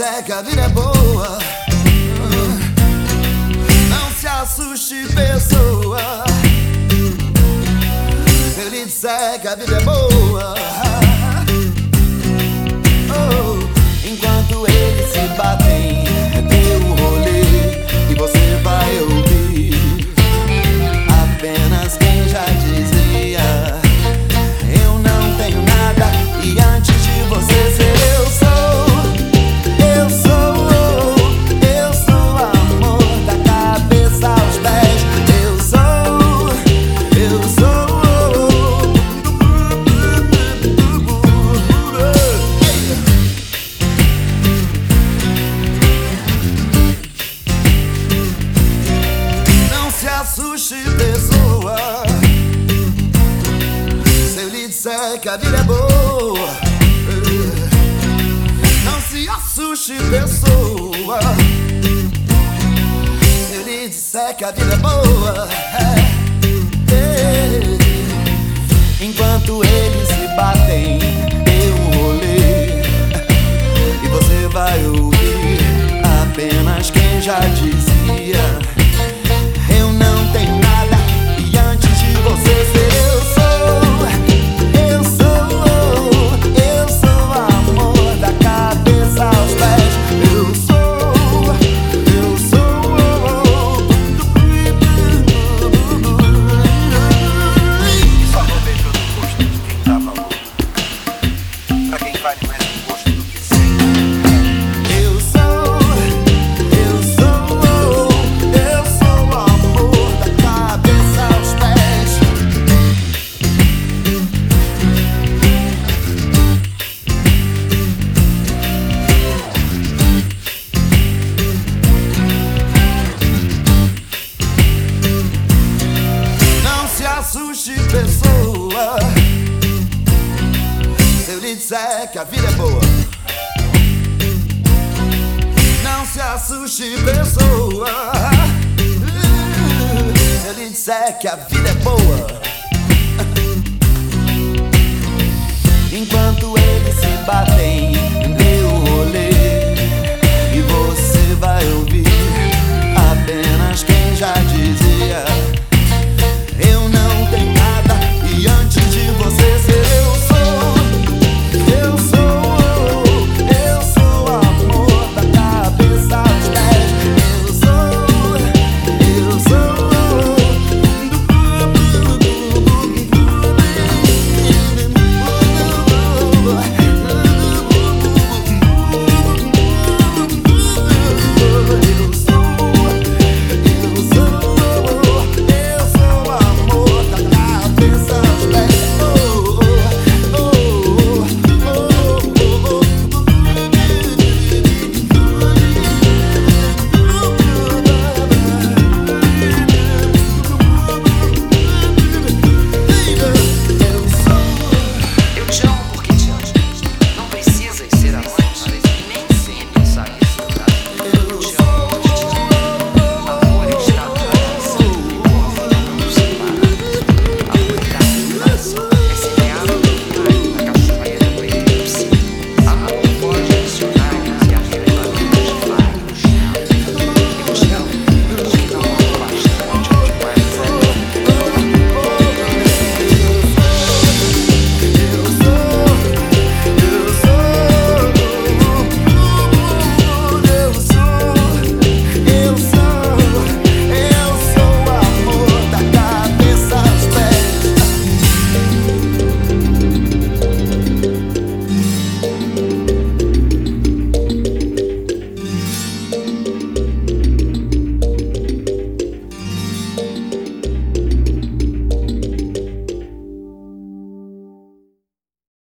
que a vida é boa, não se assuste, pessoa. Se lhe disser que a vida é boa, oh, enquanto eles se batem, dê o rolê que a vida é boa, não se assuste, pessoa. Se eu lhe disser que a vida é boa, enquanto eles se batem, um rolê e você vai ouvir apenas quem já dizia. Disser que a vida é boa. Não se assuste, pessoa. Se eu disser que a vida é boa. Enquanto eles se batem,